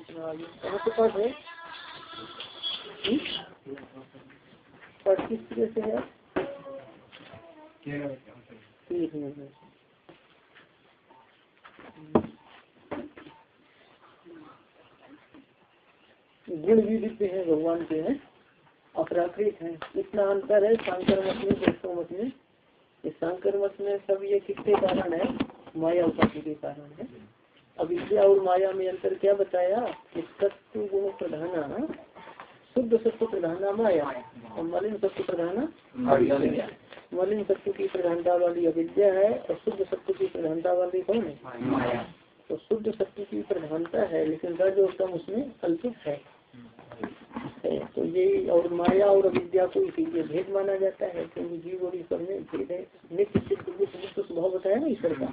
तरह से है गुण भी दिव्य है, भगवान के हैं। अपराकृत है इतना अंतर है, शंकर मत में, वैष्णव मत में। शंकर मत में सब ये किसके कारण है? माया उपाधि के कारण है। अविद्या और माया में अंतर क्या बताया? कि सत्व गुण प्रधान शुद्ध सत्व प्रधाना माया? और मलिन सत्व प्रधाना मलिन सत्व की प्रधानता वाली अविद्या है और शुद्ध सत्व की प्रधानता वाली कौन है? तो शुद्ध सत्य की प्रधानता है लेकिन रज और तम उसमें कल्पित है। तो ये और माया और अविद्या को इसीलिए भेद माना जाता है क्योंकि जीव और ईश्वर में भेद है। नित्य मुक्त स्वभाव बताया ना ईश्वर का?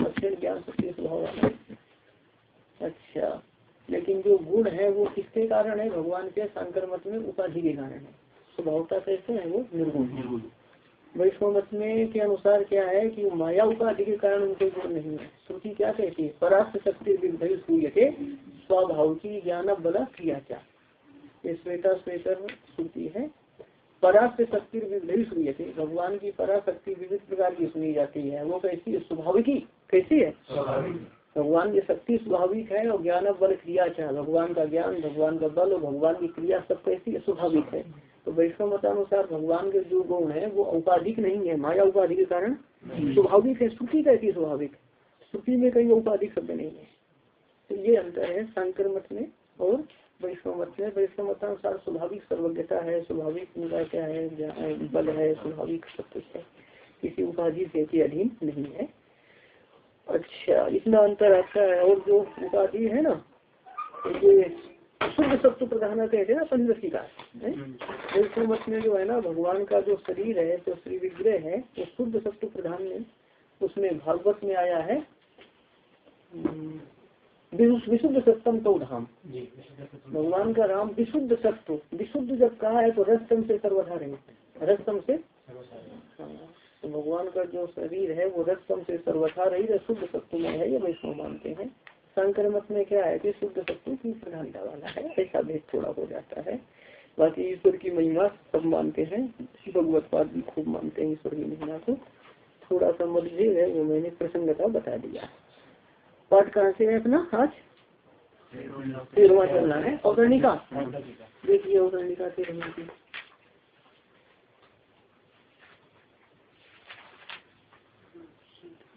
अक्षर ज्ञान सत्य स्वभाव वाला अच्छा। लेकिन जो गुण है वो किसके कारण है? भगवान के शंकर मत में उपाधि के कारण है। स्वभावता कैसे है वो निर्गुण वैष्णव मत में के अनुसार क्या है कि माया उपाधि के कारण उनके गुण नहीं है। श्रुति क्या कहती है? परास्त शक्ति सूर्य के स्वभाव की ज्ञान बल क्रिया क्या ये श्वेता श्वेतर श्रुति है। परास्त शक्ति विधि सूर्य थे भगवान की पराशक्ति विविध प्रकार की सुनी जाती है। वो कैसी है स्वाभाविक। कैसी है? भगवान की शक्ति स्वाभाविक है और ज्ञान बल क्रिया क्या भगवान का ज्ञान भगवान का बल और भगवान की क्रिया सब कैसी स्वाभाविक है। तो वैष्णव मतानुसार भगवान के जो गुण है वो औपाधिक नहीं है। माया उपाधि के कारण स्वाभाविक है। श्रुति कैसी स्वाभाविक। सुखी में कहीं औपाधिक शब्द नहीं है। तो ये अंतर है शंकर मत में और वैष्णव मत में। वैष्णव मतानुसार स्वाभाविक सर्वज्ञता है स्वाभाविक उनका क्या है बल है स्वाभाविक सब कुछ है। किसी उपाधि के अधीन नहीं है। अच्छा इतना अंतर आता है और जो उपाधि है ना ये शुद्ध सत्व प्रधान कहते हैं ना पंचदशी का वैष्णव मत में जो है ना भगवान का जो शरीर है जो श्री विग्रह है वो शुद्ध सत्व प्रधान में उसमें भागवत में आया है विशुद्ध सत्तम तो धाम। भगवान का राम विशुद्ध सत्व विशुद्ध जब कहा है तो रस्तम से सर्वधा रहे रस्तम से तो भगवान का जो शरीर है वो रस्तम से सर्वथा रही शुद्ध सत्व में है ये वैष्णव मानते हैं। शंकर मत में क्या है कि शुद्ध सत्व की प्रधानता वाला है ऐसा भेद थोड़ा हो जाता है। बाकी ईश्वर की महिमा सब मानते हैं भगवत पाद भी खूब मानते हैं ईश्वर की महिमा को। थोड़ा सा मतभेद है वो मैंने प्रसंगता बता दिया। पाठ कहाँ से है अपना? आज? तेरवा चलना है औतरणिका देखिए औतरणिका तेरहवीं की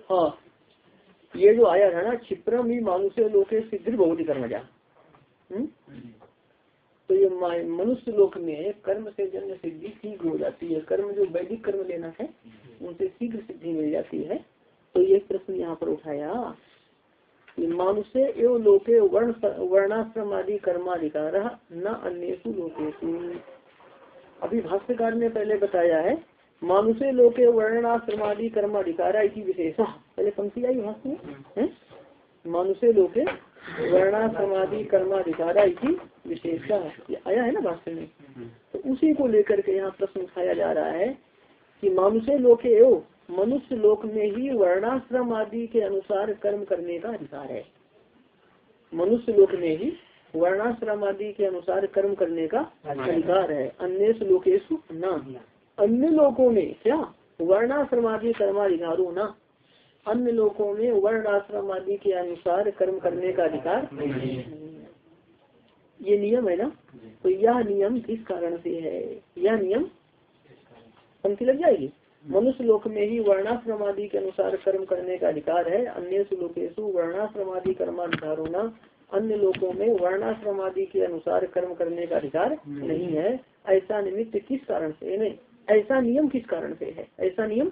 हाँ। ये जो आया था ना, क्षिप्रम ही मानुष्य लोके सिद्धि बहुत कर्म जा तो ये मनुष्य लोक में कर्म से जन्म सिद्धि शीघ्र हो जाती है। कर्म जो वैदिक कर्म लेना है, उनसे शीघ्र सिद्धि मिल जाती है। तो ये प्रश्न यहाँ पर उठाया मानुष्य एवं लोके वर्ण वर्णाश्रम आदि कर्माधिकार न अन्य लोकेशु अभी भाष्यकार ने पहले बताया है मानुषे लोके वर्णाश्रम आदि कर्माधिकार विशेष। पहले पंक्ति आई में मानुषे लोके वर्णाश्रमादि कर्माधिकार विशेष। आया है ना भाष्य में? तो उसी को लेकर के यहाँ प्रश्न उठाया जा रहा है कि मानुषे लोके एवं मनुष्य लोक में ही वर्णाश्रम आदि के अनुसार कर्म करने का अधिकार है। मनुष्य लोक में ही वर्णाश्रम आदि के अनुसार कर्म करने का अधिकार है। अन्य लोकेश न। अन्य लोगों में, क्या? वर्णाश्रम आदि कर्माधिकारों न? अन्य लोगों में वर्ण आश्रम आदि के अनुसार कर्म करने का अधिकार ये नियम है ना? तो यह नियम किस कारण से है? यह नियम पंक्ति लग जाएगी। मनुष्य लोक में ही वर्णाश्रम आदि के अनुसार कर्म करने का अधिकार है। अन्य लोकेशु वर्णाश्रम आदि कर्माधिकारों न? अन्य लोगों में वर्णाश्रम आदि के अनुसार कर्म करने का अधिकार नहीं है। ऐसा निमित्त किस कारण से नहीं। ऐसा नियम किस कारण से है? ऐसा नियम?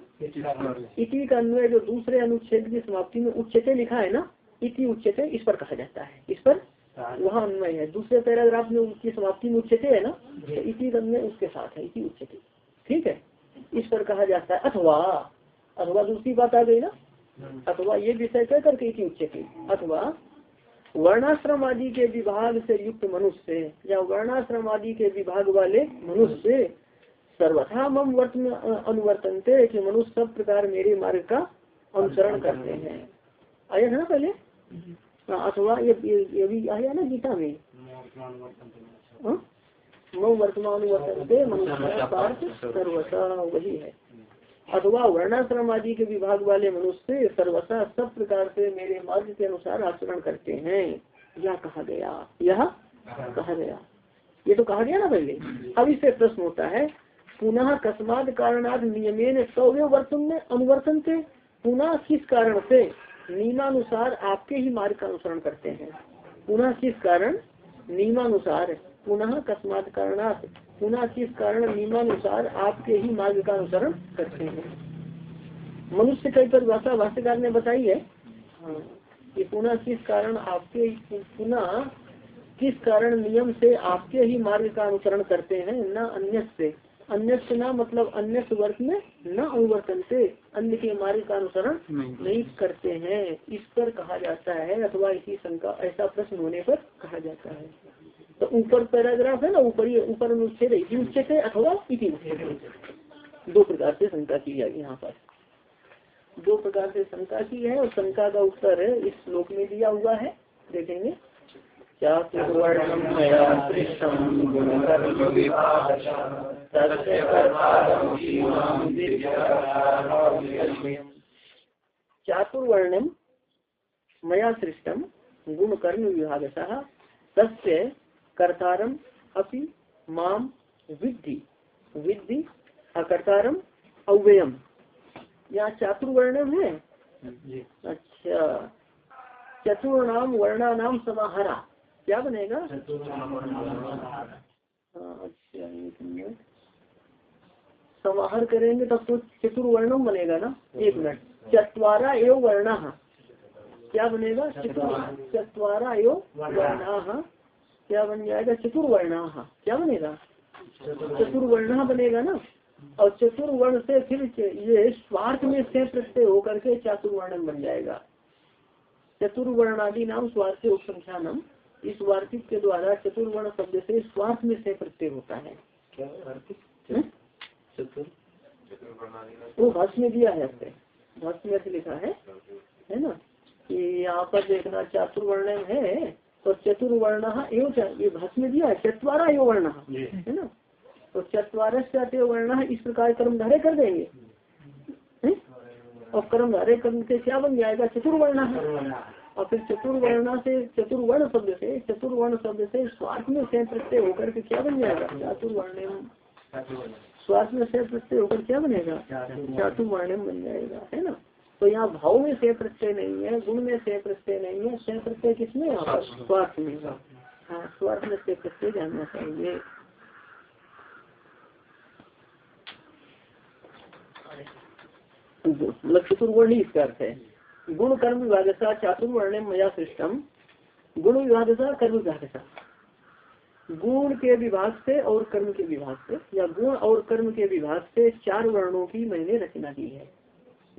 इति का अन्वय जो दूसरे अनुच्छेद की समाप्ति में उच्चते लिखा है ना इति उच्चते इस पर कहा जाता है। इस पर वहाँ अन्वय है। दूसरे पैराग्राफ में उसकी समाप्ति में उच्चते है ना तो इसी अन्वय उसके साथ है इसी उच्चते। ठीक है? इस पर कहा जाता है अथवा। अथवा दूसरी बात आ गई ना? अथवा ये विषय कह करके इसी उच्चते। अथवा वर्णाश्रम आदि के विभाग से युक्त मनुष्य या वर्णाश्रम आदि के विभाग वाले मनुष्य सर्वथा। मम वर्त में अनुवर्तनते कि मनुष्य सब प्रकार मेरे मार्ग का अनुसरण करते हैं। आया है ना पहले? हाँ, अथवा ये ये भी आया ना गीता में? हाँ? मो वर्तमान वर्तनते मनुष्य सर्वसा वही है। अथवा वर्णाश्रम आदि के विभाग वाले मनुष्य सर्वसा सब प्रकार से मेरे मार्ग के अनुसार आचरण करते हैं। यह कहा गया। यह कहा गया। ये तो कहा गया ना पहले? अब इससे प्रश्न होता है पुनः कस्मात कारणाद नियमेन सौव्य वर्तन में अनुवर्तन से पुनः किस कारण से? नियमानुसार आपके ही मार्ग का अनुसरण करते हैं। पुनः किस कारण? नियमानुसार। पुनः कस्मात कारणात। पुनः किस कारण? नियमानुसार आपके ही मार्ग का अनुसरण करते हैं। मनुष्य कई परिभाषा भाष्यकार ने बताई हाँ, कि पुनः किस कारण आपके पुनः किस कारण नियम से आपके ही मार्ग का अनुसरण करते हैं न अन्य से अन्य न मतलब अन्य वर्ष में न अनुवर्तन से अन्य के मार्ग का अनुसरण नहीं करते हैं। इस पर कहा जाता है अथवा इसी शंका ऐसा प्रश्न होने पर कहा जाता है। तो ऊपर पैराग्राफ है ना ऊपर ऊपर अनुच्छेद इसी उच्चेद है अथवा इसी दो प्रकार से शंका की जाएगी यहाँ पर। दो प्रकार से शंका की है और शंका का उत्तर इस श्लोक में दिया हुआ है। देखेंगे। चातुर्वर्णम मया सृष्टम गुण कर्म विभाग तस्य कर्तारम अपि माम विद्धि। विद्धि अकर्तारम अव्ययम। यहाँ चातुर्वर्णम है? अच्छा। चतुर्णाम वर्णानाम समाहरा। क्या बनेगा? हाँ, अच्छा समाहर करेंगे तब तो चतुर्वर्णम बनेगा ना? एक मिनट। चतवारा एवं वर्ण। क्या बनेगा? चतुर चतवारा एवं वर्ण। क्या बन जाएगा? चतुर्वर्ण। क्या बनेगा? चतुर्वर्ण। बनेगा ना? और चतुर्वर्ण से फिर ये स्वार्थ में से प्रत्यय होकर के चातुर्वर्ण बन जाएगा। चतुर्वर्णादि नाम स्वार्थ उपसंख्या नाम इस वार्तिक के द्वारा चतुर्वर्ण शब्द से स्वार्थ में से प्रत्यय होता है। हम्म? वो भाष में दिया है आपने। भाष में लिखा है है ना? कि यहाँ पर देखना चातुर्वर्ण है तो चतुर्वर्ण एवं ये भाष में दिया है चतवारा एवं वर्ण है ना? तो चतवार वर्ण इस प्रकार कर्म धारे कर देंगे। और कर्म धारे कर्म से क्या बन जाएगा? चतुर्वर्ण। और फिर चतुर्वर्ण से चतुर्वर्ण शब्द से चतुर्वर्ण शब्द से स्वार्थ में से प्रत्यय होकर के क्या बन जाएगा? चातुर्वर्ण स्वार्थ में से प्रत्यय होकर क्या बनेगा? चातुर्वर्ण बन जाएगा है ना? तो यहाँ भाव में से प्रत्यय नहीं है गुण में से प्रत्यय नहीं है से प्रत्यय किसमें? यहाँ पर स्वार्थ में। हाँ स्वार्थ में से प्रत्यय जानना चाहिए। चतुर्वर्णी इसका अर्थ है। गुण कर्म विभाग चातुर्वर्ण मया सृष्टम गुण विभाग कर्म विभाग गुण के विभाग से और कर्म के विभाग से या गुण और कर्म के विभाग से चार वर्णों की मैंने रचना की है।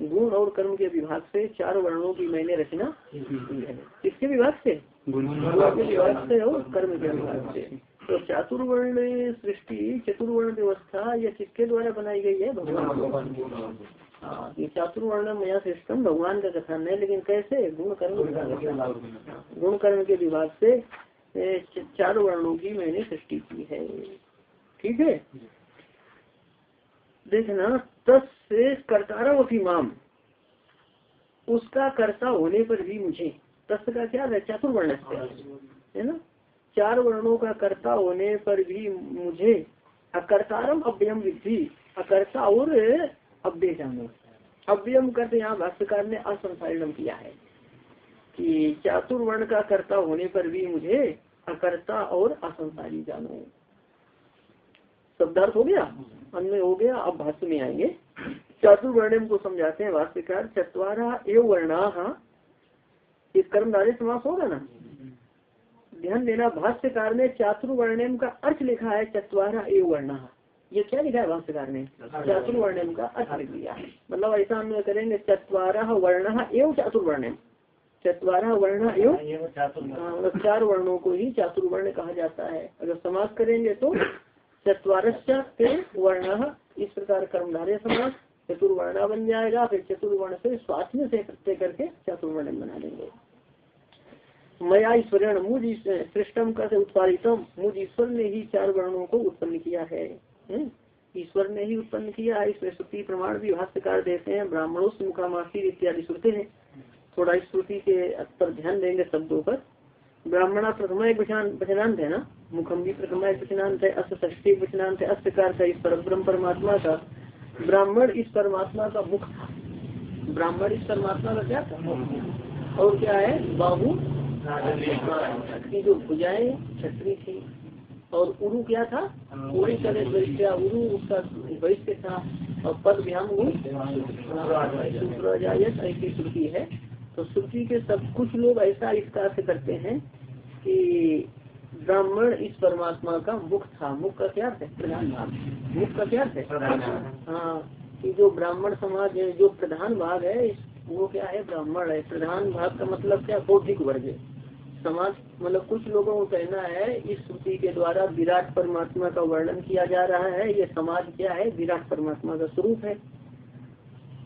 गुण और कर्म के विभाग से चार वर्णों की मैंने रचना की है। किसके विभाग से? गुण के विभाग से और कर्म के विभाग से। तो चातुर्वर्ण सृष्टि चतुर्वर्ण व्यवस्था यह किसके द्वारा बनाई गई है? भगवान हाँ ये चातुर्वर्ण मया सिस्टम भगवान का कथन है लेकिन कैसे? गुण कर्म गुण कर्म के विभाग से चार वर्णों की मैंने सृष्टि की है। ठीक है? देखना, तस्य कर्तारम माम। उसका कर्ता होने पर भी मुझे तस् का क्या है? चातुर्वर्ण है। ना? चार वर्णों का कर्ता होने पर भी मुझे अकर्तारम अव्ययम विधि अकर्ता और अव्यय जानो। अव्ययम करते यहाँ भाष्यकार ने असंसारिणम किया है कि चातुर्वर्ण का कर्ता होने पर भी मुझे अकर्ता और असंसारी जानो। शब्दार्थ हो गया? अन्य हो गया अब भाष्य में आएँगे। चातुर्वर्ण को समझाते हैं भाष्यकार चतवारा एवं वर्णा। इस कर्मधारे समास होगा ना? ध्यान देना भाष्यकार ने चातुर्वर्णम का अर्थ लिखा है चतवारा एवं वर्णा। ये क्या लिखा है भाष्यकार ने? चातुर्वर्णम का अर्थ लिख दिया। मतलब ऐसा हम करेंगे चतवारा वर्ण एवं चातुर्वर्णम चतवारा वर्ण एवं हाँ, मतलब चार वर्णों को ही चातुर्वर्ण कहा जाता है। अगर समाज करेंगे तो चतवारस्य वर्ण इस प्रकार कर्मधारे समाज चतुर्वर्णा बन जाएगा फिर चतुर्वर्ण से स्वास्थ्य से प्रत्यय करके चतुर्वर्ण बना देंगे। मया ईश्वरण मुझ सृष्टम का से उत्पादितम। मुझ ईश्वर ने ही चार वर्णों को उत्पन्न किया है। ईश्वर ने ही उत्पन्न किया है। इसमें श्रुति प्रमाण भी भाष्यकार देते हैं। ब्राह्मणों से मुखामासी इत्यादि श्रुति है। थोड़ा इस श्रुति के पर ध्यान देंगे शब्दों पर। ब्राह्मणा प्रथम एक वचनांत है ना? मुखम भी प्रथम एक वचनांत है अस्त वचनांत है अस्कार का इस पर ब्रह्म परमात्मा का। ब्राह्मण इस परमात्मा का मुख था। ब्राह्मण इस परमात्मा का क्या था? और क्या है? बाबू की जो भुजाएँ छत्री थी। और उरु क्या था? पूरी तरह वैश्या उरु उसका वैश्य था। और पद व्याम ऐसी श्रुति है। तो श्रुति के सब कुछ लोग ऐसा इसका अर्थ करते हैं कि ब्राह्मण इस परमात्मा का मुख था। मुख का क्या है? प्रधान भाग। मुख का क्या है? हाँ कि जो ब्राह्मण समाज है जो प्रधान भाग है वो क्या है? ब्राह्मण है। प्रधान भाग का मतलब क्या? बौद्धिक वर्ग है। समाज मतलब कुछ लोगों को कहना है इस श्रुति के द्वारा विराट परमात्मा का वर्णन किया जा रहा है। ये समाज क्या है? विराट परमात्मा का स्वरूप है।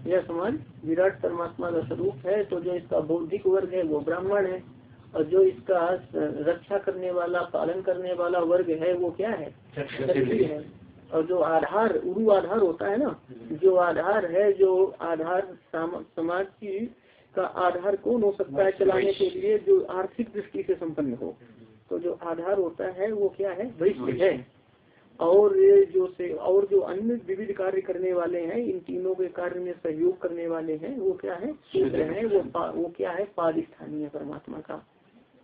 यह समाज विराट परमात्मा का स्वरूप है तो जो इसका बौद्धिक वर्ग है वो ब्राह्मण है और जो इसका रक्षा करने वाला पालन करने वाला वर्ग है वो क्या है? है। और जो आधार उरु आधार होता है ना जो आधार है जो आधार समाज की का आधार कौन हो सकता है चलाने के लिए जो आर्थिक दृष्टि से संपन्न हो? तो जो आधार होता है वो क्या है? वैश्य है। और जो से और जो अन्य विविध कार्य करने वाले हैं इन तीनों के कार्य में सहयोग करने वाले हैं वो क्या है? सूत्र है वो वो क्या है? पाद स्थानीय परमात्मा का।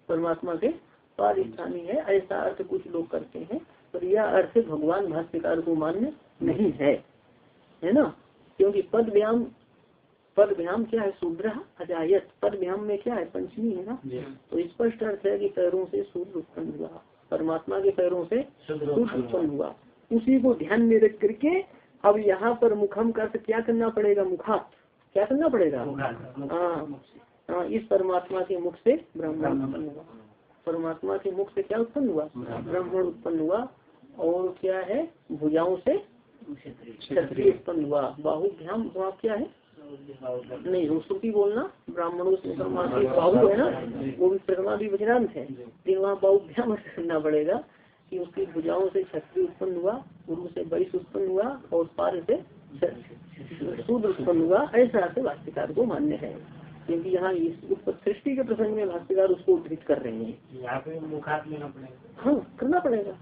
परमात्मा के पाद स्थानीय है ऐसा अर्थ कुछ लोग करते हैं पर यह अर्थ भगवान भाष्यकार को मान्य नहीं है। है ना? क्योंकि पद व्यायाम पद व्यायाम क्या है? शूद्र अजायत। पद व्यायाम में क्या है? पंचमी है ना? तो स्पष्ट अर्थ है कि पैरों से सूर्य उत्पन्न हुआ। परमात्मा के पैरों से उत्पन्न हुआ। उसी को ध्यान में रख करके अब यहाँ पर मुखम का क्या करना पड़ेगा? मुखा। क्या करना पड़ेगा? हाँ। हाँ इस परमात्मा के मुख से ब्राह्मण उत्पन्न हुआ। परमात्मा के मुख से क्या उत्पन्न हुआ? ब्राह्मण। उत्पन्न हुआ। और क्या है? भुजाओं से क्षत्रिय। उत्पन्न हुआ। बाहुभ्याम वहाँ क्या है? नहीं रुस्तुति बोलना ब्राह्मणों से बाहु है ना वो भी प्रथमा भी वजनांत है। लेकिन वहाँ बाहुभ्याम करना पड़ेगा कि उसकी भुजाओं से क्षत्रिय उत्पन्न हुआ गुरु से बरिश उत्पन्न हुआ और पार से शूद्र उत्पन्न हुआ ऐसा से भाष्यकार को मान्य है। क्योंकि यहाँ सृष्टि के प्रसंग में भाष्यकार उसको उद्धृत कर रहे हैं। यहाँ पे मुखात लेना पड़ेगा। हाँ करना पड़ेगा।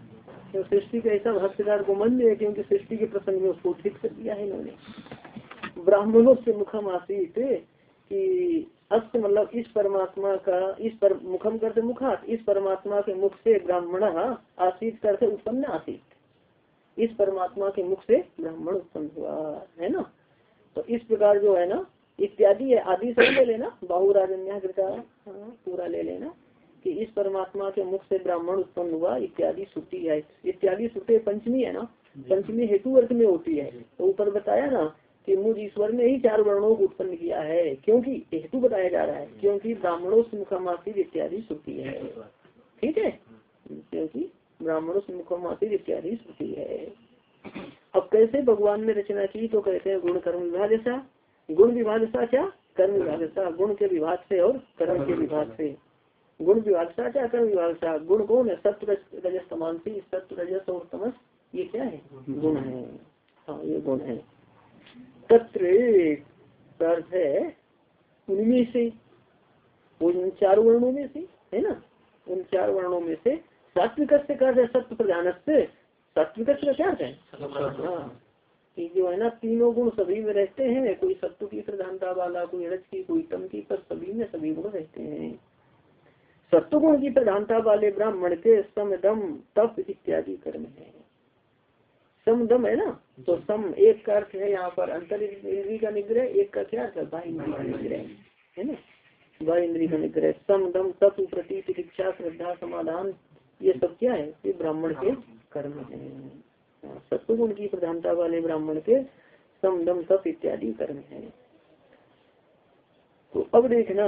सृष्टि का ऐसा भाष्यकार को मान्य है क्योंकि सृष्टि के प्रसंग में उसको उद्धृत कर दिया है इन्होंने। ब्राह्मणों से मुखम आसित कि अस्त मतलब इस परमात्मा का इस पर मुखम करते मुखात इस परमात्मा के मुख से ब्राह्मण आसित करते उत्पन्न आसित। इस परमात्मा के मुख से ब्राह्मण उत्पन्न हुआ है ना? तो इस प्रकार जो है ना इत्यादि है आदि सब ले लेना बाहुराजन्या हाँ पूरा ले लेना कि इस परमात्मा के मुख से ब्राह्मण उत्पन्न हुआ इत्यादि श्रुति है। इत्यादि श्रुति पंचमी है ना? पंचमी हेतु अर्थ में होती है। तो ऊपर बताया ना कि मुझ ईश्वर ने ही चार वर्णों को उत्पन्न किया है क्योंकि हेतु बताया जा रहा है क्योंकि ब्राह्मणों से मुखामासिर इत्यादि श्रुति है। ठीक है? क्योंकि ब्राह्मणों से मुखामासिर इत्यादि श्रुति है। अब कैसे भगवान ने रचना की तो कहते हैं गुण कर्म विभाग ऐसा गुण विभाग क्या? कर्म विभाग गुण के विभाग से और कर्म के विभाग से। गुण विभाग सा क्या? कर्म विभाग सा। गुण कौन है? सत्य रजस समान सत्य रजस और तमस ये क्या है? गुण है। हाँ ये गुण है। तत्र अर्थ है उनमें से उन चार वर्णों में से है ना? उन चार वर्णों में से सात्विक से कर सत्य प्रधान से सात्विक का क्या है? हाँ। कि जो है ना तीनों गुण सभी में रहते हैं कोई सत्व की प्रधानता वाला कोई रज की कोई तम की पर सभी में सभी गुण रहते हैं। सत्व गुण की प्रधानता वाले ब्राह्मण के सम दम तप इत्यादि कर्म है। सम दम है ना? तो सम एक का अर्थ है यहाँ पर अंतर इंद्री का निग्रह, एक का क्या अर्थ है बाह्य इंद्री का निग्रह, है ना? बाह्य इंद्री का निग्रह, सम दम तप प्रति शिक्षा श्रद्धा, समाधान, ये सब क्या है? ये ब्राह्मण के कर्म है। सत्वगुण की प्रधानता वाले ब्राह्मण के समदम तप इत्यादि कर्म है। तो अब देखना,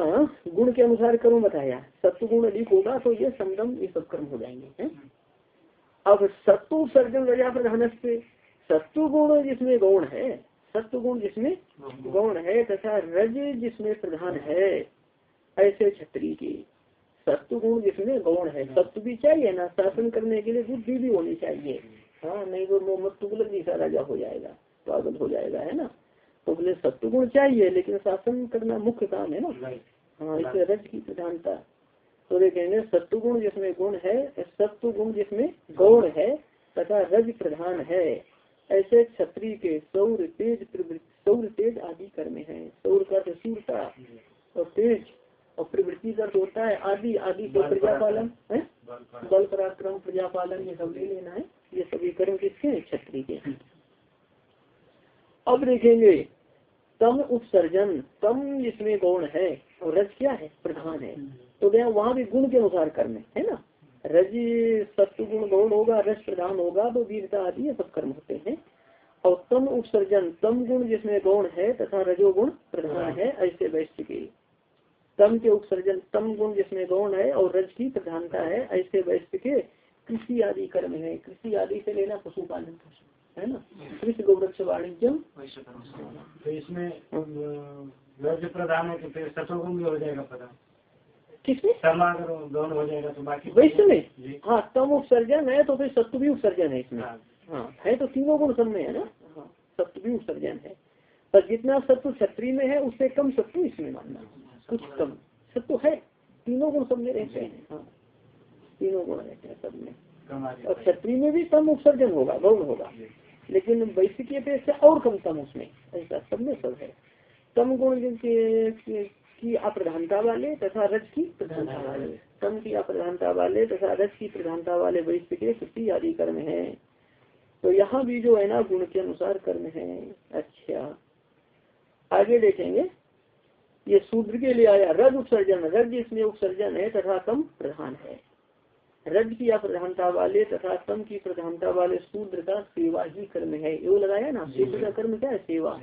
गुण के अनुसार कर्म बताया। सत्वगुण अधिक होगा तो ये समदम ये सब कर्म हो जाएँगे, है? अब सत्व सर्जन रजा प्रधान से सत्व गुण जिसमें गौण है सत्व गुण जिसमें गौण है तथा रज जिसमें प्रधान है ऐसे छत्री की। सत्व गुण जिसमें गौण है सत्व भी चाहिए ना शासन करने के लिए बुद्धि भी होनी चाहिए। हाँ नहीं तो मोहम्मद तुगलक जैसा राजा हो जाएगा पागल हो जाएगा है ना? तो बोले सत्व गुण चाहिए लेकिन शासन करना मुख्य काम है ना। हाँ इसे रज की प्रधानता। तो देखेंगे सत्व गुण जिसमें गुण है सत्व गुण जिसमें गौण है तथा रज प्रधान है। ऐसे क्षत्रिय के सौर तेज प्रवृत्ति सौर तेज आदि कर्म है। सौर का सूरता और तेज और प्रवृत्ति का होता है आदि आदि को प्रजापालन है? बल पराक्रम। प्रजापालन ये सब ले लेना है। ये सभी कर्म किसके हैं? क्षत्रिय के अब देखेंगे तम उपसर्जन तम जिसमें गौण है और रज क्या है? प्रधान है। तो गया, वहाँ भी गुण के अनुसार कर्म है ना? रज, सत्व गुण गौण होगा रज प्रधान होगा तो वीरता आदि ये सब कर्म होते हैं। और तम उत्सर्जन, तम गुण जिसमें गौण है तथा रजोगुण प्रधान है, ऐसे वैश्य के। तम के उत्सर्जन, तम गुण जिसमें गौण है और रज की प्रधानता है, ऐसे वैश्य के कृषि आदि कर्म है। कृषि आदि से लेना पशुपालन है ना? कृषि गोवृक्ष वाणिज्यम। तो इसमें प्रधान है तो फिर सतोगुण भी हो जाएगा प्रधान किसमें गौण हो जाएगा तो बाकी वैश्य में हाँ तम उत्सर्जन है तो फिर सत्व भी उत्सर्जन है इसमें। हाँ। है तो तीनों गुण सब में है ना? हाँ। सत्व भी उत्सर्जन है। पर जितना सत्व क्षत्रिय में है उससे कम सत्व इसमें मानना। कुछ कम। सत्व है तीनों गुण सब में रहते हैं। हाँ तीनों गुण रहते हैं सब में। और क्षत्रिय में भी कम उपसर्जन होगा गौण होगा। लेकिन वैश्य की अपेक्षा और कम कम उसमें। ऐसा सब में सब है। कम गुण की अप्रधानता वाले तथा रज की प्रधानता वाले। तम की अप्रधानता वाले तथा रज की प्रधानता वाले वैश्य के कृषि आदि कर्म है। तो यहाँ भी जो है ना, गुण के अनुसार कर्म है। अच्छा। आगे देखेंगे। ये शूद्र के लिए आया, रज उत्सर्जन। रज इसमें उत्सर्जन है तथा तम प्रधान है। रज की अप्रधानता वाले तथा सम की प्रधानता वाले शूद्र का सेवा ही कर्म है। यो लगाया ना? शूद्र का कर्म क्या है? सेवा।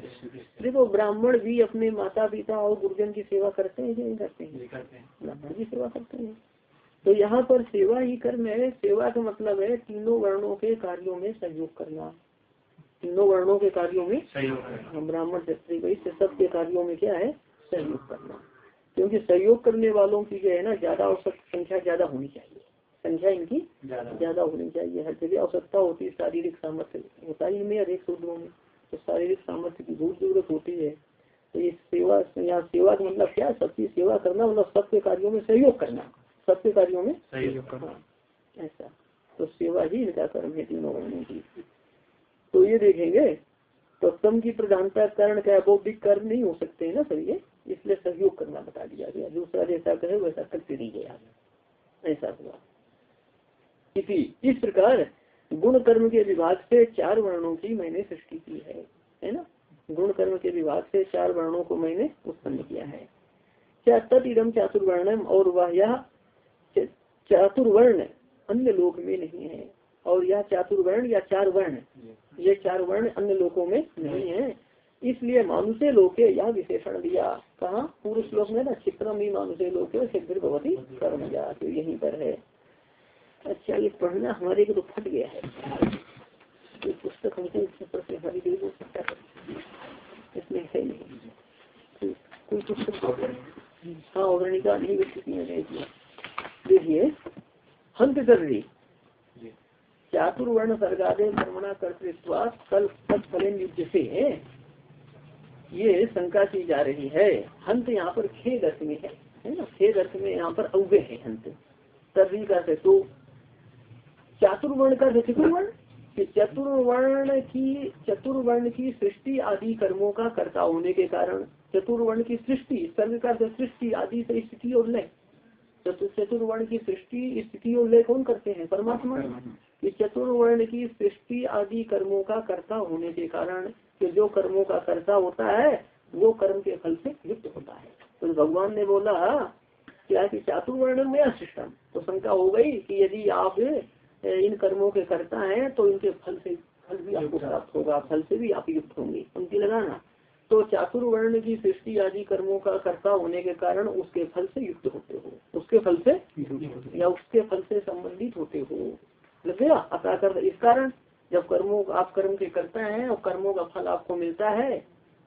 देखो ब्राह्मण भी अपने माता पिता और गुरुजन की सेवा करते हैं नहीं करते हैं? ब्राह्मण की सेवा करते हैं। तो यहाँ पर सेवा ही कर्म है। सेवा का मतलब है तीनों वर्णों के कार्यों में सहयोग करना। तीनों वर्णों के कार्यों में सहयोग ब्राह्मण क्षत्रिय वैश्य सब के कार्यों में क्या है? सहयोग करना। क्योंकि सहयोग करने वालों की जो है ना ज़्यादा औसत संख्या ज़्यादा होनी चाहिए। संख्या इनकी ज़्यादा होनी चाहिए हर जगह। आवश्यकता होती है शारीरिक सामर्थ्य होता ही में अनेक सूत्रों में। तो शारीरिक सामर्थ्य की बहुत ज़रूरत होती है। तो ये सेवा यहाँ सेवा का मतलब क्या? सबकी सेवा करना मतलब सबके कार्यों में सहयोग करना। सबके कार्यों में सहयोग करना। ऐसा। तो सेवा ही इनका कर्म है तीनों वर्णों की तो ये देखेंगे तो तम की प्रधानता कारण क्या बौद्धिक कर्म नहीं हो सकते है ना सर ये? इसलिए सहयोग करना बता दिया गया। दूसरा जैसा कहे वैसा करते नहीं गया ऐसा हुआ। इसी इस प्रकार गुण कर्म के विभाग से चार वर्णों की मैंने सृष्टि की है है ना? गुण कर्म के विभाग से चार वर्णों को मैंने उत्पन्न किया है। क्या तदिदम चातुर्वर्णम और वह यह चातुर्वर्ण अन्य लोक में नहीं है? और यह चातुर्वर्ण या चार वर्ण? ये। चार वर्ण अन्य लोकों में नहीं है। इसलिए मानुषे लोके यह विशेषण दिया। कहा? पूर्व श्लोक में ना चित्रम ही मानुषे लोके सिद्ध भगवती कर्म तो यहीं पर है। अच्छा ये पढ़ना हमारे को तो फट गया है। ये पुस्तक हमको ऊपर से हमारी देर हो सकता है। इसमें है नहीं। कोई पुस्तक हाँ औरणिका नहीं व्यक्ति में देखिए हंत कर रही चातुर्वर्ण सर्गादे कर्मणा कर्तृत्वा कल फलन युद्ध से ये शंका की जा रही है। हंत यहाँ पर खेद अर्थ में है। है ना? खेद अर्थ में यहाँ पर अव्य है हंत। तर्री का तो चातुर्वर्ण का चतुर्वर्ण? कि चतुर्वर्ण की चतुर्वर्ण की सृष्टि आदि कर्मों का कर्ता होने के कारण, चतुर्वर्ण की सृष्टि सर्व का सृष्टि आदि से स्थिति और लय। चतुर्वर्ण की सृष्टि, स्थिति और लय कौन करते हैं? परमात्मा। कि चतुर्वर्ण की सृष्टि आदि कर्मों का कर्ता होने के कारण, कि जो कर्मों का कर्ता होता है, वो कर्म के फल से युक्त होता है। तो भगवान ने बोला, क्या कि चातुर्वर्ण में सिस्टम तो शंका हो गई कि यदि आप इन कर्मों के करता है तो इनके फल से फल भी आपको प्राप्त होगा फल से भी आप युक्त होंगे उनकी लगाना। तो चातुर्वर्ण की सृष्टि आदि कर्मों का कर्ता होने के कारण उसके फल से युक्त होते हो उसके फल से या उसके फल से संबंधित होते हो। लग गया? अतः कर इस कारण जब कर्मों आप कर्म के करता है और कर्मों का फल आपको मिलता है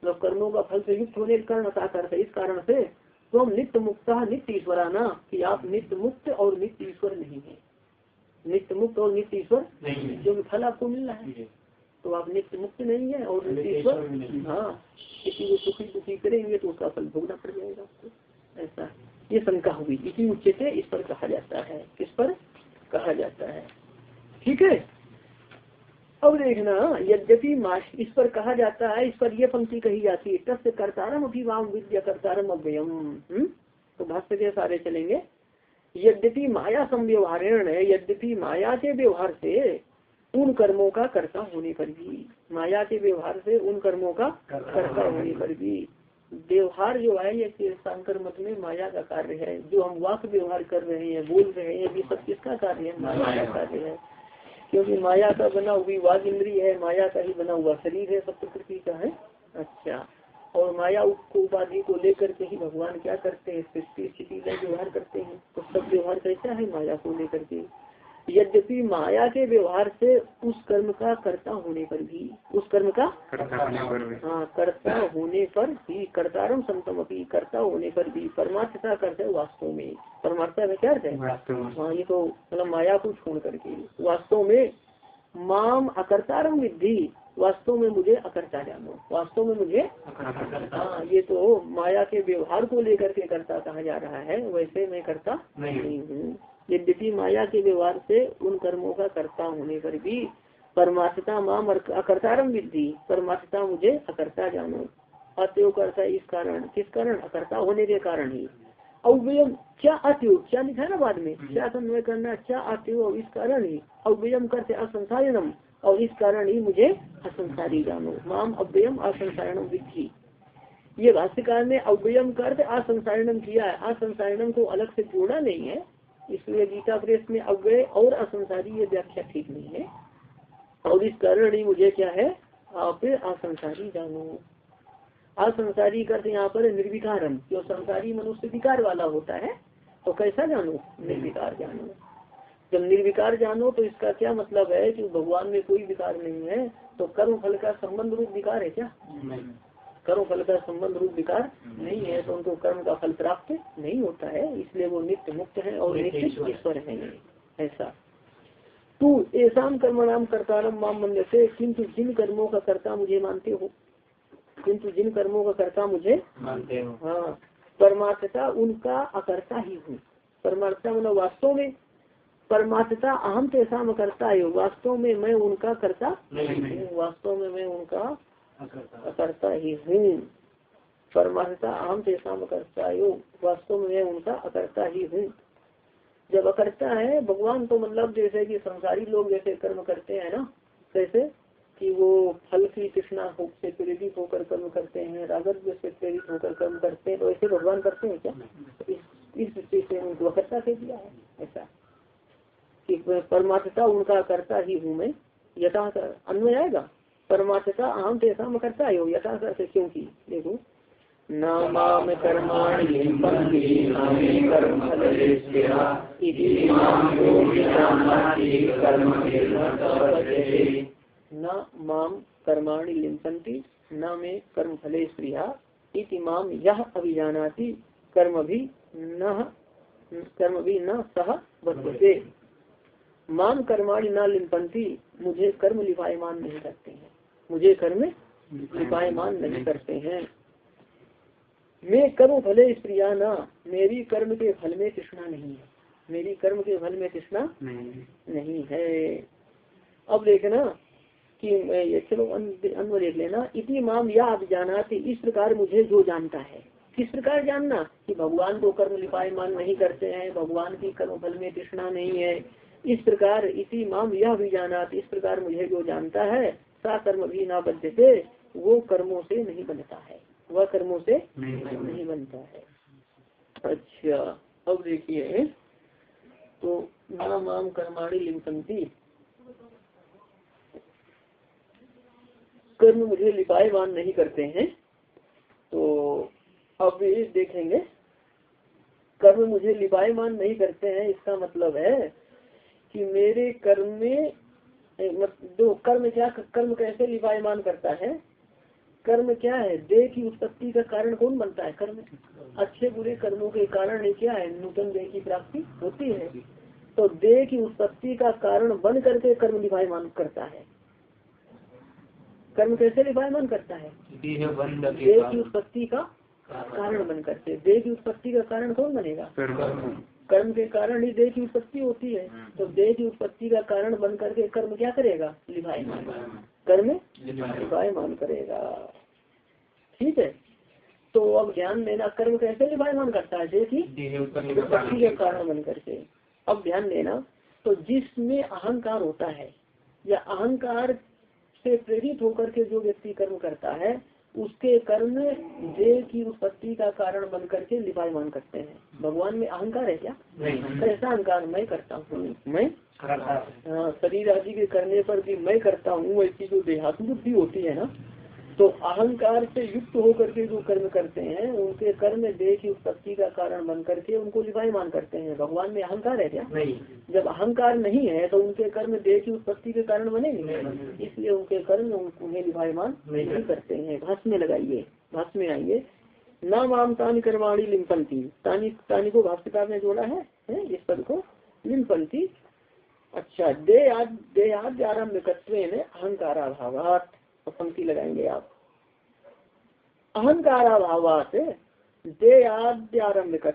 जब कर्मों का फल से युक्त होने के कारण अतः इस कारण से तो हम नित्य मुक्ता नित्य ईश्वराना कि आप नित्य मुक्त और नित्य ईश्वर नहीं है। नित्य मुक्त और नित्य ईश्वर भी फल आपको मिल रहा है। तो आप नित्य मुक्त नहीं है और नित्य ईश्वर। हाँ। किसी को सुखी दुखी करेंगे तो उसका फल भोगना पड़ जाएगा आपको। ऐसा। ये शंका हुई। इसी उच्चते इस पर कहा जाता है। किस पर? कहा जाता है। ठीक है? अब देखना यद्यपि माश इस पर कहा जाता है इस पर यह पंक्ति कही जाती है तस्य कर्तारम अभी वाम विद्या कर्तारम अव्ययम हम्म? तो भाष्य के सारे चलेंगे। यद्यपि माया संव्यवहारण है यद्यपि माया के व्यवहार से उन कर्मों का कर्ता होने पर भी माया के व्यवहार से उन कर्मों का कर्ता होने पर भी। व्यवहार जो है ये शंकर मत में माया का कार्य है। जो हम वाक व्यवहार कर रहे हैं बोल रहे हैं ये सब किसका कार्य है? माया का कार्य है। क्योंकि माया का बना हुई वाग इंद्री है माया का ही बना हुआ शरीर है सब प्रकृति का है। अच्छा। और माया को उपाधि को लेकर के ही भगवान क्या करते हैं? सृष्टि स्थिति का व्यवहार करते हैं। तो सब व्यवहार कैसा है माया को लेकर के। यद्यपि माया के व्यवहार से उस कर्म का कर्ता होने पर भी उस कर्म का हाँ कर्ता होने पर भी कर्तारम संतम अपनी कर्ता होने पर भी परमार्थता करते है वास्तव में। परमार्थता में क्या है? हाँ ये तो मतलब माया को छोड़ करके। वास्तव में माम अकर्तारम विद्धि वास्तव में मुझे अकर्ता जानो। वास्तव में मुझे हाँ ये तो माया के व्यवहार को लेकर के कर्ता कहा जा रहा है वैसे मैं करता नहीं। हूँ। यद्यपि माया के व्यवहार से उन कर्मों का कर्ता होने पर भी परमार्थता माम अकर्तारम विद्धि परमार्थता मुझे अकर्ता जानो। अत्यो करता इस कारण किस कारण? अकर्ता होने के कारण ही। अव्ययम क्या अत्यो? क्या लिखा ना बाद में? क्या अन्वय करना? क्या अत्यो? इस कारण ही। अव्ययम करते असंसारिणम और इस कारण ही मुझे असंसारी जानो। माम अव्ययम असंसारिणम विधि ये भाष्यकार ने अव्ययम कर असंसारिणम किया है। असंसारिणम को अलग से जोड़ा नहीं है। इसलिए गीता प्रेस में अव्यय और असंसारी ये व्याख्या ठीक नहीं है। और इस कारण ही मुझे क्या है? आप असंसारी जानो। असंसारी करते यहाँ पर निर्विकारम जो संसारी मनुष्य विकार वाला होता है तो कैसा जानो? निर्विकार जानो। जब निर्विकार जानो तो इसका क्या मतलब है कि भगवान में कोई विकार नहीं है तो कर्म फल का संबंध रूप विकार है क्या? कर्म फल का संबंध रूप विकार नहीं है तो उनको कर्म का फल प्राप्त नहीं होता है इसलिए वो नित्य मुक्त है और नित्य ईश्वर है। ऐसा। तू ऐसा कर्म नाम कर्तारम माम मंदिर से किंतु जिन कर्मों का कर्ता मुझे मानते हो? किंतु जिन कर्मों का कर्ता मुझे मानते हो। हाँ परमार्थता उनका अकर्ता ही हूँ। परमार्थता मतलब वास्तव में परमार्थता अहम तेसा करता है वास्तव में मैं उनका करता वास्तव में मैं उनका अकर्ता। ही हूँ। परमार्थता अहम तेसा करता है। वास्तव में मैं उनका अकर्ता ही हूँ। जब अकर्ता है भगवान तो मतलब जैसे कि संसारी लोग जैसे कर्म करते हैं ना कैसे कि वो फल की तृष्णा हो से प्रेरित होकर कर्म करते हैं रागत से प्रेरित होकर कर्म करते हैं तो ऐसे भगवान करते हैं क्या? इस दृष्टि से उनको अकर्ता कह दिया है। कि परमार्थता उनका करता ही हूँ मैं यथा अन्वय आएगा? परमार्थता अहम तेसा में करता है यथा करते क्योंकि देखो। न माम कर्माणि माम कर्माणि लिम्पन्ति न मे कर्म फले स्त्रिया इति माम यह अभिजानाति, कर्म भी न, कर्म भी न सह वर्तते। माम कर्माणी न लिम्पन्ति मुझे कर्म लिपायमान नहीं करते हैं। मुझे कर्म लिपायमान नहीं करते हैं। मैं कर्म भले स्त्रिया न मेरी कर्म के फल में तृष्णा नहीं है। मेरी कर्म के फल में तृष्णा नहीं। है। अब देखना कि मैं ये चलो अन्य देख लेना। इति माम या आप जाना इस प्रकार मुझे जो जानता है। किस प्रकार जानना? कि भगवान को कर्म लिपायमान नहीं करते हैं भगवान की कर्म फल में तृष्णा नहीं है। इस प्रकार इसी माम यह भी जाना इस प्रकार मुझे जो जानता है सा कर्म भी ना बनते वो कर्मों से नहीं बनता है। वह कर्मों से नहीं नहीं बनता है। अच्छा अब देखिए तो नाम माम कर्माणी लिंपंती कर्म मुझे लिपायमान नहीं करते हैं। तो अब देखेंगे। कर्म मुझे लिपायमान नहीं करते हैं इसका मतलब है कि मेरे कर्म में जो कर्म क्या कर्म कैसे लिपायमान करता है? कर्म क्या है? देह की उत्पत्ति का कारण कौन बनता है? कर्म। अच्छे बुरे कर्मों के कारण ही क्या है? नूतन देह की प्राप्ति होती है। तो देह की उत्पत्ति का कारण बन करके कर्म लिभायमान करता है। कर्म कैसे लिपायमान करता है? देह की उत्पत्ति का कारण बन करके। देह की उत्पत्ति का कारण कौन बनेगा? कर्म के कारण ही देह की उत्पत्ति होती है। तो देह की उत्पत्ति का कारण बन करके कर्म क्या करेगा? लिभायमान कर्म? लिभायमान करेगा। ठीक है? तो अब ध्यान देना कर्म कैसे लिभायमान करता है? देह की उत्पत्ति के कारण बन करके। अब ध्यान देना तो जिसमें अहंकार होता है या अहंकार से प्रेरित होकर के जो व्यक्ति कर्म करता है उसके कर्म देह की उत्पत्ति का कारण बन करके लिपायमान करते हैं। भगवान में अहंकार है क्या? ऐसा अहंकार मैं करता हूँ। मैं? हाँ शरीर आदि के करने पर भी मैं करता हूँ ऐसी जो देहात्म बुद्धि होती है ना तो अहंकार से युक्त होकर के जो कर्म करते हैं उनके कर्म देह की उत्पत्ति का कारण बन करके उनको लिपायमान करते हैं। भगवान में अहंकार है क्या? नहीं। जब अहंकार नहीं है तो उनके कर्म देह की उत्पत्ति के कारण बनेंगे इसलिए उनके कर्म उन्हें लिभायमान नहीं। करते हैं। भाष में लगाइए। भाष में आइए। नाम आम तानी कर्माणी लिम्पंती तानी तानी को भाष्यकार ने जोड़ा है, है? इस पद को। लिम्पंती अच्छा दे आज दे आरंभ अहंकारा भावात पंक्ति लगाएँगे आप। अहंकारा भावात दे आद्यारम्भ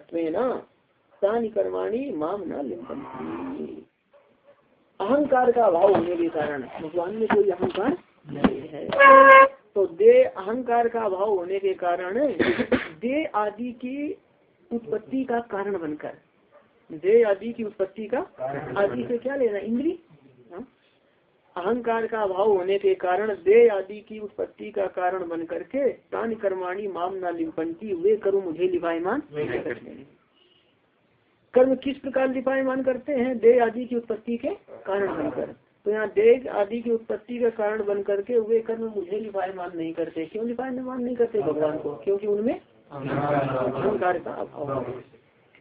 तानी कर्माणी माम न अहंकार का अभाव होने के कारण भगवान में कोई अहंकार नहीं है। तो दे अहंकार का अभाव होने के कारण दे आदि की उत्पत्ति का कारण बनकर दे आदि की उत्पत्ति का आदि से क्या लेना इंद्री? अहंकार का अभाव होने के कारण दे आदि की उत्पत्ति का कारण बन करके तान कर्माणी माम न लिपंती वे करो मुझे लिपायमान कर्म किस प्रकार लिपायमान करते हैं? दे आदि की उत्पत्ति के कारण बनकर। तो यहाँ देह आदि की उत्पत्ति का कारण बन करके वे कर्म मुझे लिपायमान नहीं करते। क्यों लिपायमान नहीं करते भगवान को? क्योंकि उनमें अहंकार का अभाव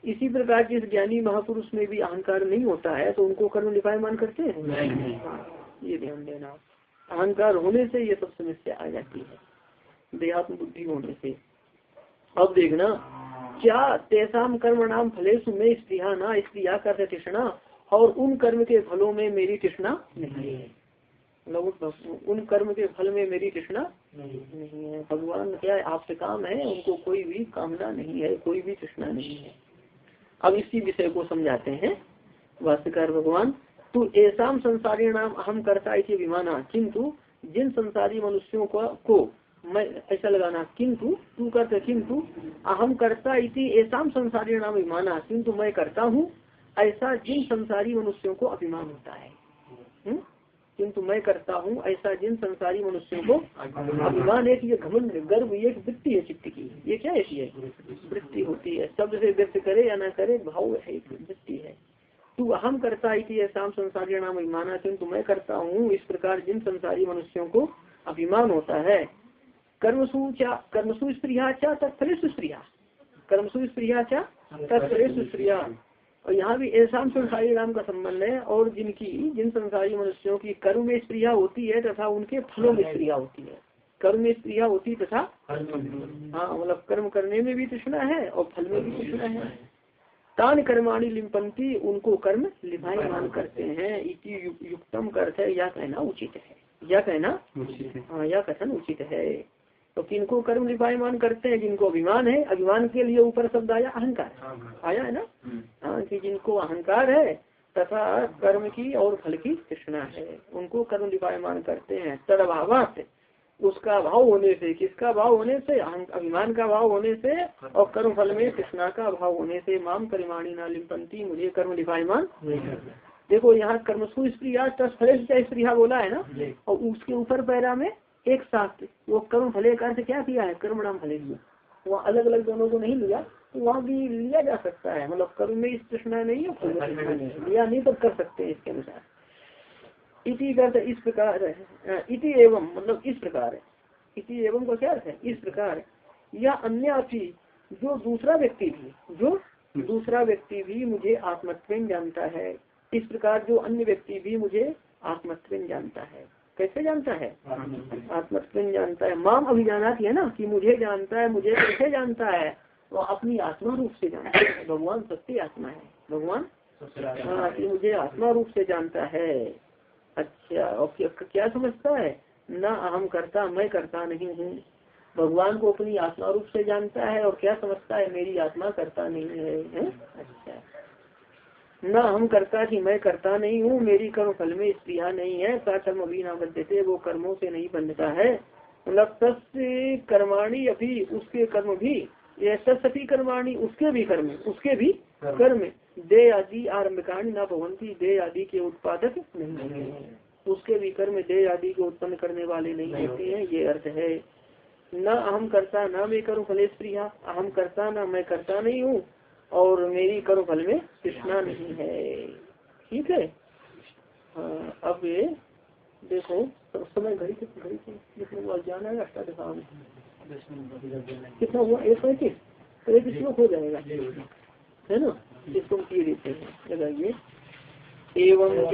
इसी प्रकार जिस ज्ञानी महापुरुष में भी अहंकार नहीं होता है तो उनको कर्म लिपायमान करते हैं। ये ध्यान देना। अहंकार होने से ये सब समस्या आ जाती है। देहात्म बुद्धि होने से। अब देखना, क्या तेसाम कर्म नाम फलेश में स्त्रिया ना स्त्रिया कर तृष्णा और उन कर्म के फलों में मेरी तृष्णा नहीं है। मतलब उन कर्म के फल में मेरी तृष्णा नहीं है। भगवान क्या आपसे काम है? उनको कोई भी कामना नहीं है, कोई भी तृष्णा नहीं है। अब इसी विषय को समझाते हैं। वास्तुकार भगवान तू ऐसा संसारी नाम अहम करता है विमाना किंतु जिन संसारी मनुष्यों को, को मैं ऐसा लगाना किंतु तू करते किंतु अहम करता इति ऐसा संसारी नाम विमाना किंतु मैं करता हूँ ऐसा जिन संसारी मनुष्यों को अभिमान होता है। हुँ? किंतु मैं करता हूँ ऐसा जिन संसारी मनुष्यों को अभिमान एक ये घमंड गर्व एक वृत्ति है चित्त की। ये क्या है? वृत्ति होती है। शब्द से व्यक्त करे या ना करे भाव है वृत्ति है। तू अहम करता है कि ऐसा संसारी नाम अभिमाना किंतु मैं करता हूँ इस प्रकार जिन संसारी मनुष्यों को अभिमान होता है। कर्मसु क्या कर्मसु स्त्रिया क्या तत्फलेश स्त्रिया कर्मसु स्त्रिया क्या तत्फलेश स्त्रिया और यहाँ भी ऐसा संसारी नाम का संबंध है और जिनकी जिन संसारी मनुष्यों की कर्म में स्त्रिया होती है तथा उनके फलों में स्त्रिया होती है। कर्म में स्त्रिया होती तथा हाँ मतलब कर्म करने में भी तृष्णा है और फल में भी तृष्णा है। तान कर्माणी लिम्पंती उनको कर्म लिभायमान करते हैं। इति युक्तम अर्थ है या कहना उचित है। यह कहना हाँ। या कथन उचित है। तो किनको कर्म निपायमान करते हैं जिनको अभिमान है अभिमान के लिए ऊपर शब्द आया अहंकार। आया है ना? हाँ कि जिनको अहंकार है तथा कर्म की और फल की कृष्णा है। उनको कर्म निपायमान करते हैं तद अभाव उसका अभाव होने से किसका भाव होने से? अभिमान का भाव होने से और कर्म फल में कृष्णा का अभाव होने से। माम परिमाणी ना लिपंती मुझे कर्म निपायमान देखो यहाँ कर्मसु स्त्रिया स्त्रिया बोला है ना? और उसके ऊपर पैरा में एक साथ वो कर्म फले का अर्थ क्या किया है? कर्म नाम फले वहाँ अलग अलग दोनों को नहीं लिया तो वहाँ भी लिया जा सकता है। मतलब कर्म में इस तृष्णा नहीं है। लिया नहीं तो कर सकते हैं इसके अनुसार। इति का इस प्रकार इति एवं मतलब इस प्रकार इति एवं को क्या है? इस प्रकार या अन्य जो दूसरा व्यक्ति भी जो दूसरा व्यक्ति भी मुझे आत्मत्व जानता है इस प्रकार जो अन्य व्यक्ति भी मुझे आत्मत्व जानता है। कैसे जानता है? आत्मत्व जानता है। माम अभिजाना है ना कि मुझे जानता है मुझे कैसे जानता है वो अपनी आत्मा रूप से जानता है। भगवान सत्य आत्मा है। भगवान हाँ कि मुझे आत्मा रूप से जानता है। अच्छा और क्या समझता है? न अहम करता मैं करता नहीं हूँ। भगवान को अपनी आत्मा रूप से जानता है और क्या समझता है? मेरी आत्मा करता नहीं है, है? अच्छा। न हम करता कि मैं करता नहीं हूँ मेरी कर्म फल में स्त्रिया नहीं है कर्म अभी ना बंधते वो कर्मों से नहीं बंधता है। मतलब तस्य कर्माणी अभी उसके कर्म भी सती कर्माणी उसके भी कर्म उसके भी कर्म। दे आदि आरम्भकाणी न भवंती दे आदि के उत्पादक नहीं है उसके भी कर्म दे आदि को उत्पन्न करने वाले नहीं होते हैं ये अर्थ है न अहम करता न मैं करूँ फलेश प्रिया अहम करता न मैं करता नहीं हूँ और मेरी कर्म फल में कृष्णा नहीं है ठीक है हाँ अब ये देखो तो समय घड़ी से घड़ी बार जाना है अष्टादशा में कितना हुआ एक पैंतीस तो एक हो जाएगा है ना इसको हम किए देते हैं। लगाइए एवं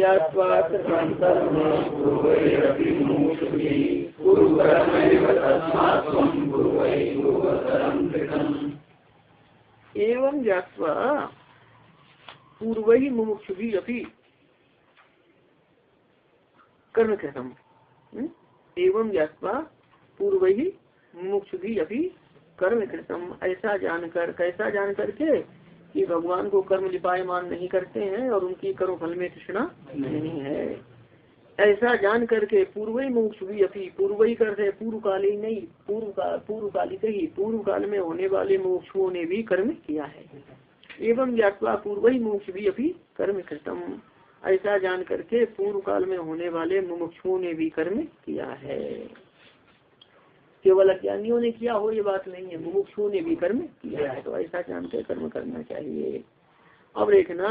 एवं ज्ञावा पूर्व ही मुमुक्ष भी अभी कर्म कृतम हम्म? एवं ज्ञावा पूर्व ही मुमुक्षु भी अभी कर्म कृतम ऐसा जानकर, कैसा जान करके कि भगवान को कर्म लिपायमान नहीं करते हैं और उनकी कर्म फल में कृष्णा नहीं है। ऐसा जान करके पूर्व मोक्ष भी अभी पूर्व ही करते पूर्व काल ही नहीं, पूर्व का पूर्व कालिक ही पूर्व काल में होने वाले मोक्षुओं ने भी कर्म किया है। एवं ज्ञातवा पूर्व ही मोक्ष भी अभी कर्म कृतम। ऐसा जान करके पूर्व काल में होने वाले मुमुक्षुओं ने भी कर्म किया है। केवल अज्ञानियों ने किया हो, ये बात नहीं है। मुमुक्षुओं ने भी कर्म किया है तो ऐसा जानकर कर्म करना चाहिए। अब देखना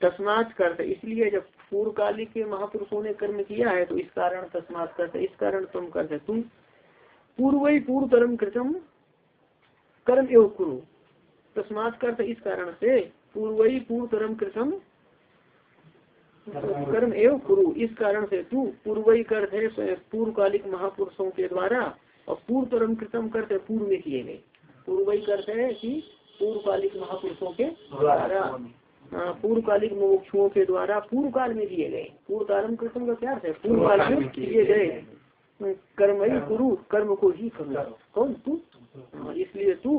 तस्मात करते, इसलिए जब पूर्व कालिक के महापुरुषों ने कर्म किया है तो इस कारण तस्मात करते, इस कारण तुम करते। तुम पूर्व ही पूर्व कर्म कृतम कर्म योग कुरु। तस्मात करते, इस कारण से पूर्व ही पूर्व कर्म कृतम कर्म एवं कुरु। इस कारण से तू पूर्व ही करते पूर्व कालिक महापुरुषों के द्वारा और पूर्व कर्म कृतम करते पूर्व में किए गए। पूर्व ही करते है कि पूर्व कालिक महापुरुषों के द्वारा पूर्व कालिक मोक्षुओं के द्वारा पूर्व काल में दिए गए। पूर्व कालम कृष्ण का क्या है? पूर्व काल में दिए गए। कर्म ही गुरु, कर्म को ही करो। कौन? तू? इसलिए तू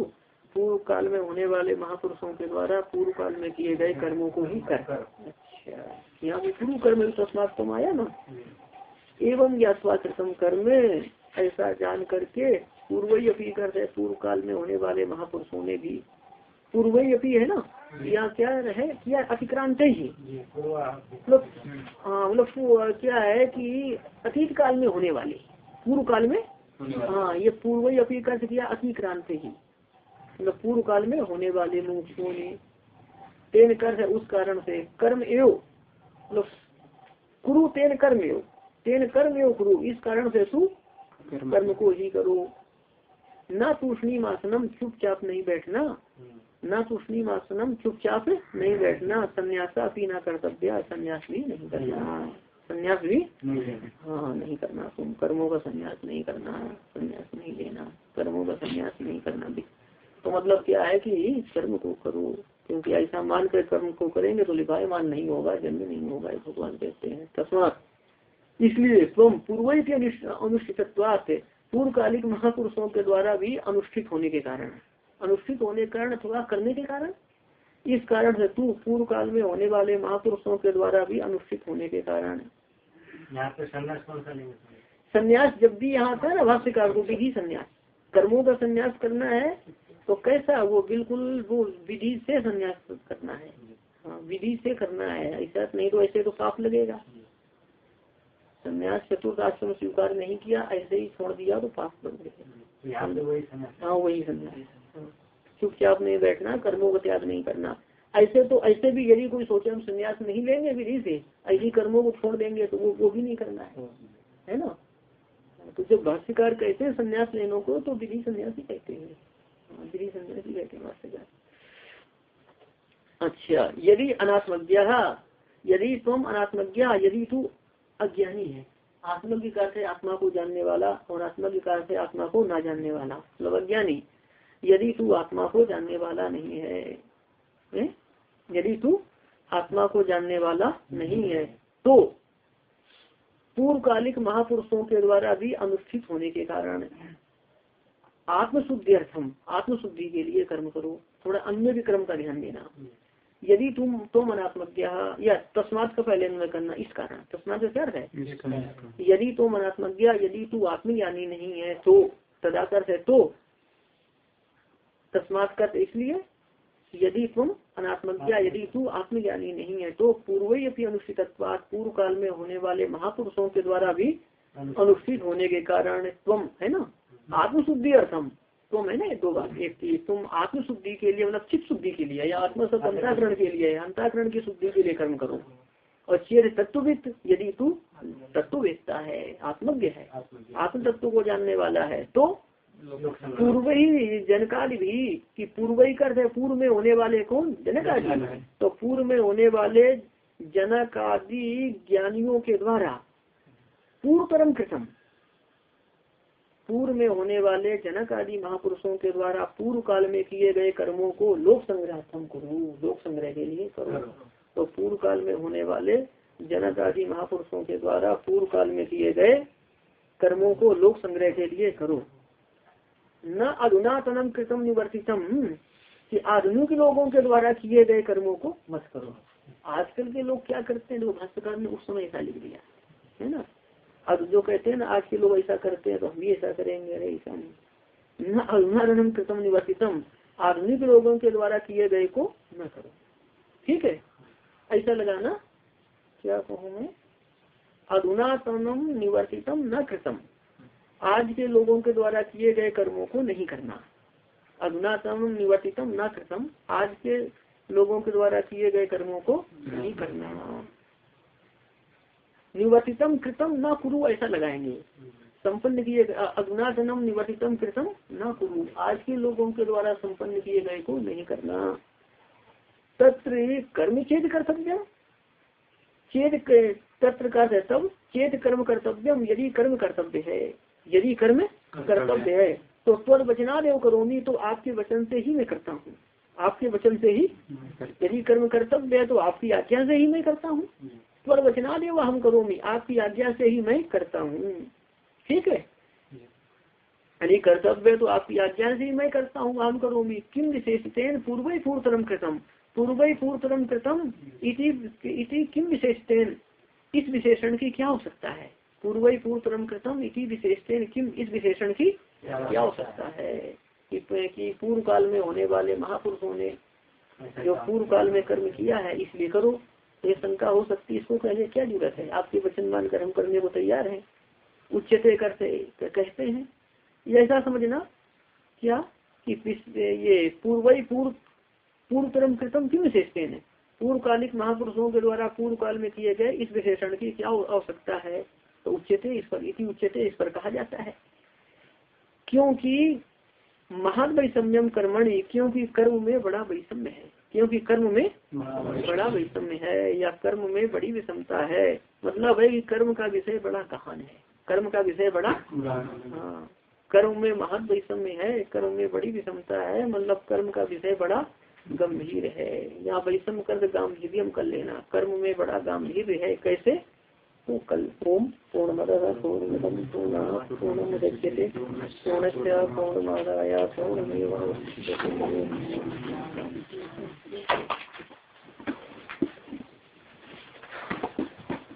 पूर्व काल में होने वाले महापुरुषों के द्वारा पूर्व काल में किए गए कर्मों को ही कर। अच्छा यहाँ पूर्व कर्म तस्मात तुम आया ना। एवं ज्ञातवा कृतम कर्म। ऐसा जान करके पूर्व अपी करते पूर्व काल में होने वाले महापुरुषों ने भी। पूर्व ही अपी है ना? यहाँ क्या है क्या अतिक्रांत ही मतलब हाँ मतलब क्या है कि अतीत काल में होने वाले। पूर्व काल में? हाँ ये पूर्व ही अपी कर किया अतिक्रांत ही मतलब पूर्व काल में होने वाले मुमुक्षुओं ने तेन कर है उस कारण से कर्म एव मतलब कुरु तेन कर्म एव तेन कर्म एव कुरु इस कारण से तू कर्म को ही करो। न तूषणी मासनम चुपचाप नहीं बैठना न तूषणी मासनम चुपचाप नहीं बैठना संन्यासा भी ना कर्तव्य संन्यास भी नहीं करना। संन्यास भी हाँ नहीं करना। तुम कर्मों का संन्यास नहीं करना संन्यास नहीं लेना। कर्मों का संन्यास नहीं करना भी। तो मतलब क्या है कि कर्म को करो क्योंकि ऐसा मान कर कर्म को करेंगे तो लिपाए मान नहीं होगा जन्म नहीं होगा भगवान कहते हैं। तस्मात इसलिए तुम पूर्व के अनुष्ठित पूर्वकालिक महापुरुषों के द्वारा भी अनुष्ठित होने के कारण। अनुष्ठित होने के कारण अथवा करने के कारण? इस कारण से तू पूर्व काल में होने वाले महापुरुषों के द्वारा भी अनुष्ठित होने के कारण। यहाँ संन्यास जब भी यहाँ था ना भाष्यकार को विधि संन्यास। कर्मों का संन्यास करना है तो कैसा वो बिल्कुल वो विधि से संन्यास करना है। हाँ विधि से करना है ऐसा नहीं तो ऐसे तो पाप लगेगा। संन्यास चतुर्थ आश्रम स्वीकार नहीं किया ऐसे ही छोड़ दिया तो पाप बन गए हाँ वही संन्यास। चुपचाप नहीं बैठना कर्मों का त्याग नहीं करना। ऐसे तो ऐसे भी यदि कोई सोचे हम संन्यास नहीं लेंगे विधि से ऐसी कर्मों को छोड़ देंगे तो वो वो भी नहीं करना है। है ना? तो जब भाष्यकार कहते हैं संन्यास लेने को तो विधि संन्यास ही कहते हैं। विधि संन्यास ही कहते हैं भाष्यकार। अच्छा यदि अनात्मज्ञा यदि तुम अनात्मज्ञा यदि तू अज्ञानी है। आत्मविकार से आत्मा को जानने वाला और आत्मविकार से आत्मा को ना जानने वाला। मतलब अज्ञानी यदि तू आत्मा को जानने वाला नहीं है, है? यदि तू आत्मा को जानने वाला नहीं है तो पूर्वकालिक महापुरुषों के द्वारा भी अनुष्ठित होने के कारण आत्मशुद्धि अर्थम आत्मशुद्धि के लिए कर्म करो। थोड़ा अन्य भी कर्म का ध्यान देना। यदि तुम तो मनात्मक या तस्मात का पहले अन्वय करना इस कारण तस्मात का क्या है? यदि तो मनात्मक यदि तू आत्मज्ञानी नहीं है तो तदाकर है तो। तस्मात कर इसलिए यदि तुम अनात्मज्ञा यदि तू आत्मज्ञानी नहीं है तो पूर्व ही अनुष्ठित पूर्व काल में होने वाले महापुरुषों के द्वारा भी अनुष्ठित। होने के कारण तुम है ना? आत्मशुद्धि अर्थम। तुम है ना दो बात एक थी तुम आत्मशुद्धि के लिए मतलब चित्त शुद्धि के लिए या आत्म सब अंताकरण के लिए अंताकरण की शुद्धि के लिए कर्म करो। और चेर तत्वविद यदि तू तत्व है आत्मज्ञ है आत्म तत्व को जानने वाला है तो पूर्व ही जनकाल भी कि पूर्व ही कर पूर्व में होने वाले कौन? जनक आदि तो पूर्व में होने वाले जनक आदि ज्ञानियों के द्वारा पूर्व परम कृतम। पूर्व में होने वाले जनक आदि महापुरुषों के द्वारा पूर्व काल में किए गए कर्मों को लोक संग्रह करो लोक संग्रह के लिए करो। तो पूर्व काल में होने वाले जनक आदि महापुरुषों के द्वारा पूर्व काल में किए गए कर्मों को लोक संग्रह के लिए करो। न अधुनातनम कृतम निवर्तितम कि आधुनिक लोगों के द्वारा किए गए कर्मों को मत करो। आजकल के लोग क्या करते हैं जो भाष्यकार ने उस समय ऐसा लिख दिया है ना? अब जो कहते हैं ना, आज के लोग ऐसा करते हैं तो हम भी ऐसा करेंगे। अरे, ऐसा नहीं। न कृतम निवर्तितम आधुनिक लोगों के द्वारा किए गए को न करो। ठीक है? ऐसा लगाना। क्या कहूँ मैं? अधुनातनम निवर्तितम न कृतम। आज के लोगों के द्वारा किए गए कर्मों को नहीं करना। अधुनातम निवर्तितम न कृतम। आज के लोगों के द्वारा किए गए कर्मों को नहीं करना। निवर्तितम कृतम न कुरु ऐसा लगाएँगे। संपन्न किए अधुनातनम निवर्तितम कृतम न कुरु। आज के लोगों के द्वारा संपन्न किए गए को नहीं करना। तत्र कर्म चेत कर्तव्य। चेत तत्र का तब चेत कर्म कर्तव्यम यदि कर्म कर्तव्य है। यदि कर्म कर्तव्य है तो त्वर वचना देव करोमी तो आपके वचन से ही मैं करता हूँ। आपके वचन से ही। यदि कर्म कर्तव्य है तो आपकी आज्ञा से ही मैं करता हूँ। त्वर वचना देव हम करोमी आपकी आज्ञा से ही मैं करता हूँ। ठीक है? यदि कर्तव्य तो आपकी आज्ञा से ही मैं करता हूँ हम करोमी किम विशेषतेन पूर्व पूर्वतरम कृतम? पूर्व पूर्वतरम कृतम इति किम विशेषतेन? इस विशेषण की क्या हो सकता है? पूर्व पूर्व परम कृतम इसी विशेषण किम इस विशेषण की क्या हो सकता है? कि पूर्व काल में होने वाले महापुरुषों ने जो पूर्व काल में कर्म किया है, इसलिए करो। ये शंका हो सकती है इसको कहने क्या ज़रूरत है? आपके वचन मानकर हम करने को तैयार है। उच्चते करते कहते हैं। ऐसा समझना क्या कि ये पूर्व पूर्व पूर्व परम कृतम क्यों विशेषते हैं? पूर्व कालिक महापुरुषों के द्वारा पूर्व काल में किए गए इस विशेषण की क्या आवश्यकता है? तो उच्चते इस पर, इति उच्चते इस पर कहा जाता है। क्योंकि महान वैषम्यम कर्मणि, क्योंकि कर्म में बड़ा वैषम्य है। क्योंकि कर्म में बड़ा विषम है या कर्म में बड़ी विषमता है। मतलब है कि कर्म का विषय बड़ा कहान है। कर्म का विषय बड़ा हाँ। कर्म में महत वैषम्य है कर्म में बड़ी विषमता है मतलब कर्म का विषय बड़ा गंभीर है। यहाँ वैषम कर गांधीर्यम कर लेना। कर्म में बड़ा गंभीर है कैसे? तो कल ओम पूर्णमद पूर्णमिदम पूर्णा पूर्णमुदच्यते। पूर्णस्य पूर्णमादाय पूर्णमेव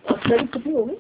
अब कितनी होगी